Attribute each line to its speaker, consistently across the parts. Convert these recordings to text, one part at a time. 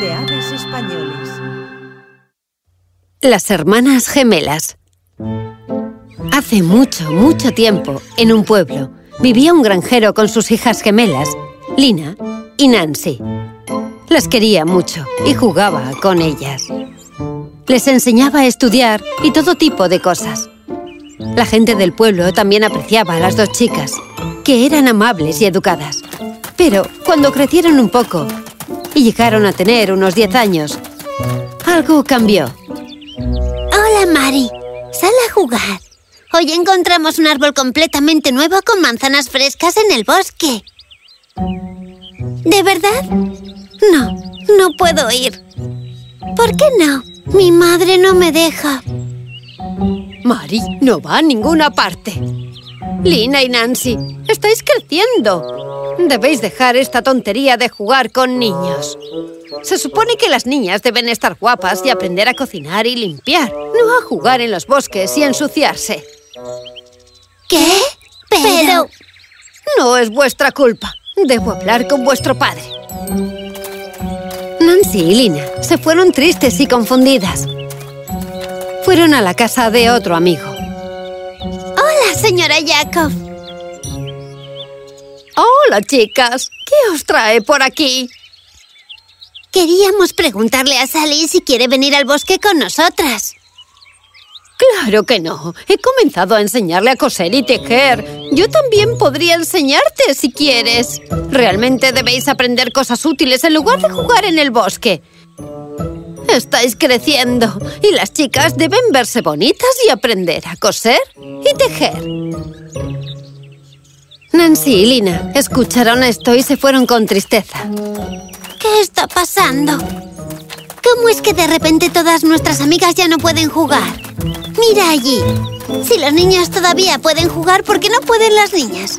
Speaker 1: De aves españoles.
Speaker 2: Las hermanas gemelas. Hace mucho, mucho tiempo, en un pueblo, vivía un granjero con sus hijas gemelas, Lina y Nancy. Las quería mucho y jugaba con ellas. Les enseñaba a estudiar y todo tipo de cosas. La gente del pueblo también apreciaba a las dos chicas, que eran amables y educadas. Pero cuando crecieron un poco y llegaron a tener unos 10 años, algo cambió.
Speaker 3: Hola, Mari. Sal a jugar. Hoy encontramos un árbol completamente nuevo con manzanas frescas en el bosque. ¿De verdad? No, no puedo ir. ¿Por qué no? Mi madre no me deja.
Speaker 2: Mari no va a ninguna parte. Lina y Nancy, estáis creciendo. Debéis dejar esta tontería de jugar con niños. Se supone que las niñas deben estar guapas y aprender a cocinar y limpiar, no a jugar en los bosques y ensuciarse.
Speaker 3: ¿Qué? Pero...
Speaker 2: No es vuestra culpa. Debo hablar con vuestro padre. Nancy y Lina se fueron tristes y confundidas. Fueron a la casa de otro amigo.
Speaker 3: Señora Jacob.
Speaker 2: Hola, chicas. ¿Qué os trae por aquí?
Speaker 3: Queríamos preguntarle a Sally si quiere venir al bosque con nosotras.
Speaker 2: Claro que no. He comenzado a enseñarle a coser y tejer. Yo también podría enseñarte si quieres. Realmente debéis aprender cosas útiles en lugar de jugar en el bosque. Estáis creciendo y las chicas deben verse bonitas y aprender a coser y tejer. Nancy y Lina escucharon esto y se fueron con tristeza.
Speaker 3: ¿Qué está pasando? ¿Cómo es que de repente todas nuestras amigas ya no pueden jugar? Mira allí. Si los niños todavía pueden jugar, ¿por qué no pueden las niñas?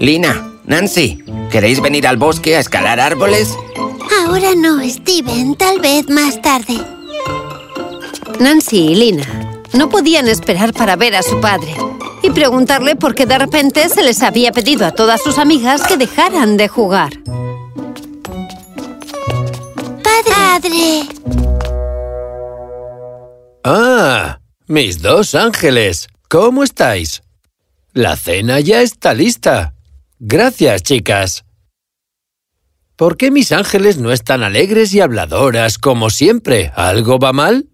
Speaker 4: Lina, Nancy, ¿queréis venir al bosque a escalar árboles?
Speaker 3: Ahora no, Steven. Tal vez más tarde.
Speaker 2: Nancy y Lina no podían esperar para ver a su padre y preguntarle por qué de repente se les había pedido a todas sus amigas que dejaran de jugar.
Speaker 3: ¡Padre!
Speaker 5: ¡Ah! Mis dos ángeles. ¿Cómo estáis? La cena ya está lista. Gracias, chicas. ¿Por qué mis ángeles no están alegres y habladoras como siempre? ¿Algo va mal?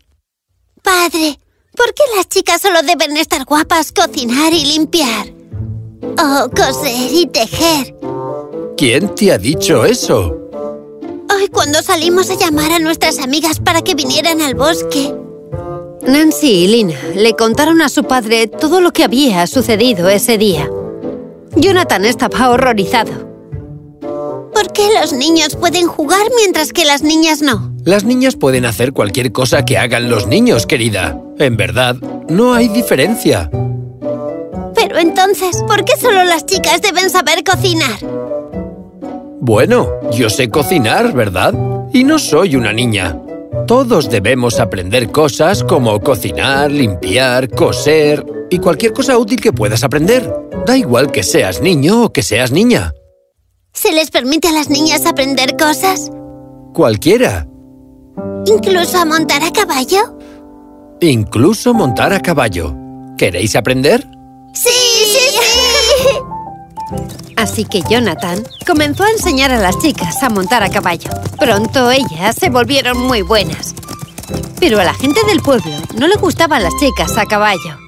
Speaker 3: Padre, ¿por qué las chicas solo deben estar guapas, cocinar y limpiar? O coser y tejer.
Speaker 5: ¿Quién te ha dicho eso?
Speaker 3: Hoy cuando salimos a llamar a nuestras amigas para que vinieran al bosque.
Speaker 2: Nancy y Lina le contaron a su padre todo lo que había sucedido ese día. Jonathan estaba horrorizado.
Speaker 3: ¿Por qué los niños pueden jugar mientras que las niñas no?
Speaker 5: Las niñas pueden hacer cualquier cosa que hagan los niños, querida. En verdad, no hay diferencia.
Speaker 3: Pero entonces, ¿por qué solo las chicas deben saber cocinar?
Speaker 5: Bueno, yo sé cocinar, ¿verdad? Y no soy una niña. Todos debemos aprender cosas como cocinar, limpiar, coser y cualquier cosa útil que puedas aprender. Da igual que seas niño o que seas niña.
Speaker 3: ¿Se les permite a las niñas aprender cosas?
Speaker 5: Cualquiera.
Speaker 3: ¿Incluso a montar a caballo?
Speaker 5: Incluso montar a caballo. ¿Queréis aprender?
Speaker 3: ¡Sí, sí, sí!
Speaker 2: Así que Jonathan comenzó a enseñar a las chicas a montar a caballo. Pronto ellas se volvieron muy buenas. Pero a la gente del pueblo no le gustaban las chicas a caballo.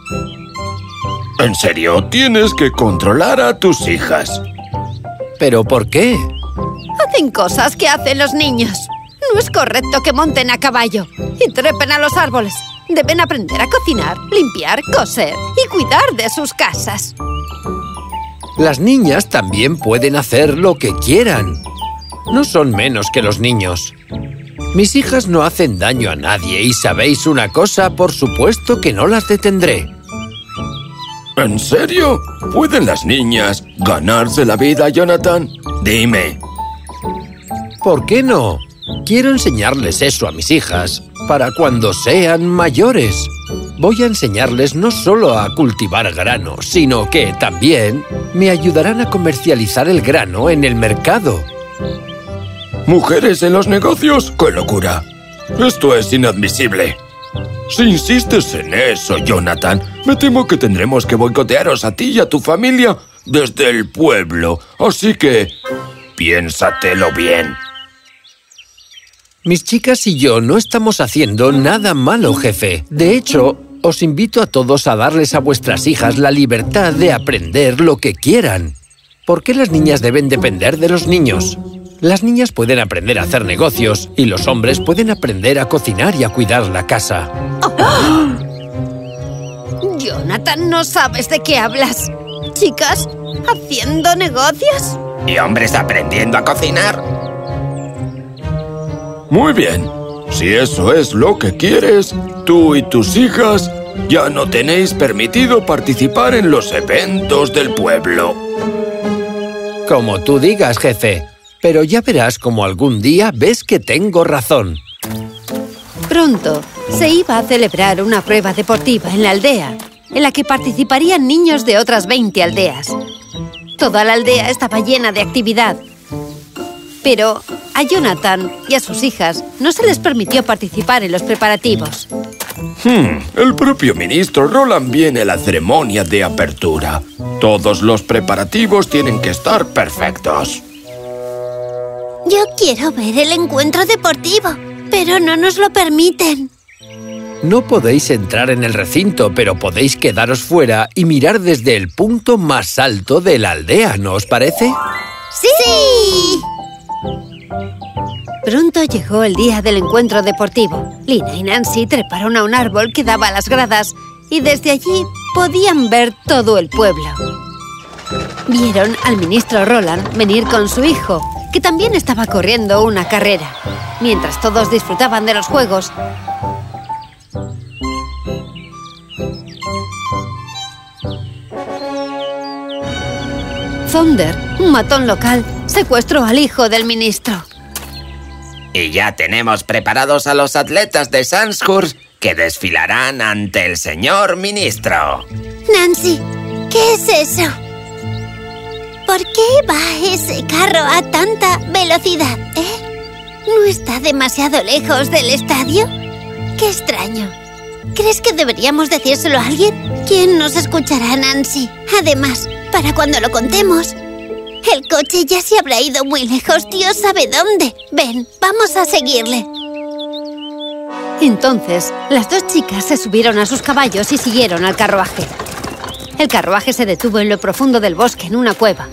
Speaker 6: ¿En serio? Tienes que controlar a tus hijas.
Speaker 5: ¿Pero por qué?
Speaker 2: Hacen cosas que hacen los niños. No es correcto que monten a caballo y trepen a los árboles. Deben aprender a cocinar, limpiar, coser y cuidar de sus casas.
Speaker 5: Las niñas también pueden hacer lo que quieran. No son menos que los niños. Mis hijas no hacen daño a nadie y sabéis una cosa, por supuesto que no las detendré.
Speaker 6: ¿En serio? ¿Pueden las niñas ganarse la vida, Jonathan? Dime.
Speaker 5: ¿Por qué no? Quiero enseñarles eso a mis hijas para cuando sean mayores. Voy a enseñarles no solo a cultivar grano, sino que también me ayudarán a comercializar el grano en el mercado.
Speaker 6: ¿Mujeres en los negocios? ¡Qué locura! Esto es inadmisible. Si insistes en eso, Jonathan, me temo que tendremos que boicotearos a ti y a tu familia desde el pueblo. Así que... piénsatelo bien.
Speaker 5: Mis chicas y yo no estamos haciendo nada malo, jefe. De hecho, os invito a todos a darles a vuestras hijas la libertad de aprender lo que quieran. ¿Por qué las niñas deben depender de los niños? Las niñas pueden aprender a hacer negocios y los hombres pueden aprender a cocinar y a cuidar la casa.
Speaker 2: Jonathan, no sabes de qué hablas. Chicas, haciendo negocios.
Speaker 4: ¿Y hombres aprendiendo a cocinar?
Speaker 6: Muy bien. Si eso es lo que quieres, tú y tus hijas ya no tenéis permitido participar en los eventos del pueblo.
Speaker 5: Como tú digas, jefe. Pero ya verás como algún día ves que tengo razón.
Speaker 2: Pronto se iba a celebrar una prueba deportiva en la aldea, en la que participarían niños de otras 20 aldeas. Toda la aldea estaba llena de actividad. Pero a Jonathan y a sus hijas no se les permitió participar en los preparativos.
Speaker 6: Hmm, el propio ministro Roland viene a la ceremonia de apertura. Todos los preparativos tienen que estar perfectos.
Speaker 3: Yo quiero ver el encuentro deportivo, pero no nos lo permiten.
Speaker 5: No podéis entrar en el recinto, pero podéis quedaros fuera y mirar desde el punto más alto de la aldea, ¿no os parece?
Speaker 3: ¡Sí!
Speaker 2: Pronto llegó el día del encuentro deportivo. Lina y Nancy treparon a un árbol que daba a las gradas y desde allí podían ver todo el pueblo. Vieron al ministro Roland venir con su hijo, que también estaba corriendo una carrera. Mientras todos disfrutaban de los juegos, Thunder, un matón local, secuestró al hijo del ministro.
Speaker 4: Y ya tenemos preparados a los atletas de Sandhurst que desfilarán ante el señor ministro.
Speaker 3: Nancy, ¿qué es eso? ¿Por qué va ese carro a tanta velocidad, eh? ¿No está demasiado lejos del estadio? ¡Qué extraño! ¿Crees que deberíamos decírselo a alguien? ¿Quién nos escuchará, Nancy? Además, para cuando lo contemos, el coche ya se habrá ido muy lejos, Dios sabe dónde. Ven, vamos a seguirle.
Speaker 2: Entonces, las dos chicas se subieron a sus caballos y siguieron al carruaje. El carruaje se detuvo en lo profundo del bosque, en una cueva.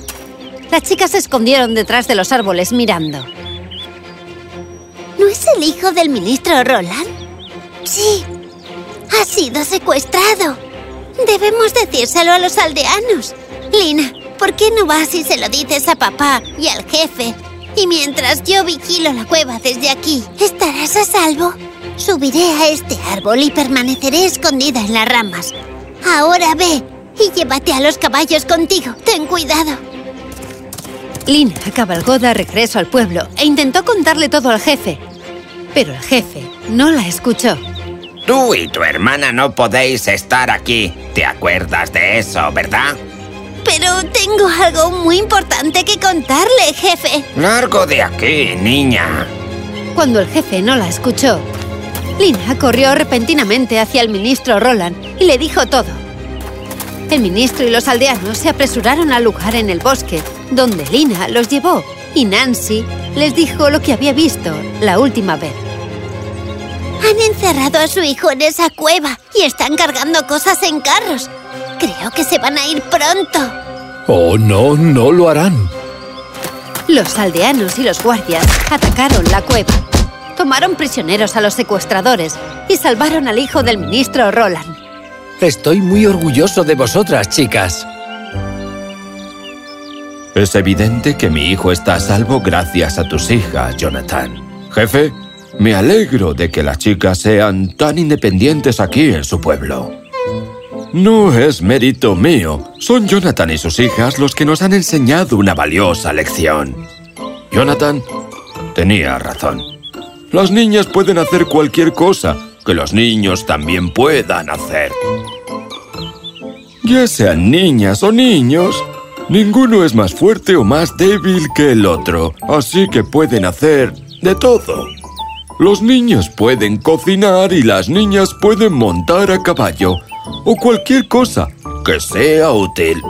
Speaker 2: Las chicas se escondieron detrás de los árboles mirando.
Speaker 3: ¿No es el hijo del ministro Roland? Sí, ha sido secuestrado. Debemos decírselo a los aldeanos. Lina, ¿por qué no vas y se lo dices a papá y al jefe? Y mientras yo vigilo la cueva desde aquí, ¿estarás a salvo? Subiré a este árbol y permaneceré escondida en las ramas. Ahora ve y llévate a los caballos contigo. Ten cuidado.
Speaker 2: Lina cabalgó de regreso al pueblo e intentó contarle todo al jefe. Pero el jefe no la escuchó.
Speaker 4: Tú y tu hermana no podéis estar aquí. ¿Te acuerdas de eso, verdad?
Speaker 3: Pero tengo algo muy importante que contarle, jefe.
Speaker 4: Largo de aquí, niña.
Speaker 2: Cuando el jefe no la escuchó, Lina corrió repentinamente hacia el ministro Roland y le dijo todo. El ministro y los aldeanos se apresuraron al lugar en el bosque, donde Lina los llevó, y Nancy les dijo lo que había visto la última vez.
Speaker 3: Han encerrado a su hijo en esa cueva y están cargando cosas en carros. Creo que se van a ir pronto.
Speaker 5: Oh, no, no lo harán.
Speaker 2: Los aldeanos y los guardias atacaron la cueva. Tomaron prisioneros a los secuestradores y salvaron al hijo del ministro Roland.
Speaker 5: Estoy muy orgulloso de vosotras, chicas.
Speaker 6: Es evidente que mi hijo está a salvo gracias a tus hijas, Jonathan. Jefe, me alegro de que las chicas sean tan independientes aquí en su pueblo. No es mérito mío. Son Jonathan y sus hijas los que nos han enseñado una valiosa lección. Jonathan tenía razón. Las niñas pueden hacer cualquier cosa que los niños también puedan hacer. Ya sean niñas o niños, Ninguno es más fuerte o más débil que el otro, así que pueden hacer de todo. Los niños pueden cocinar y las niñas pueden montar a caballo o cualquier cosa que sea útil.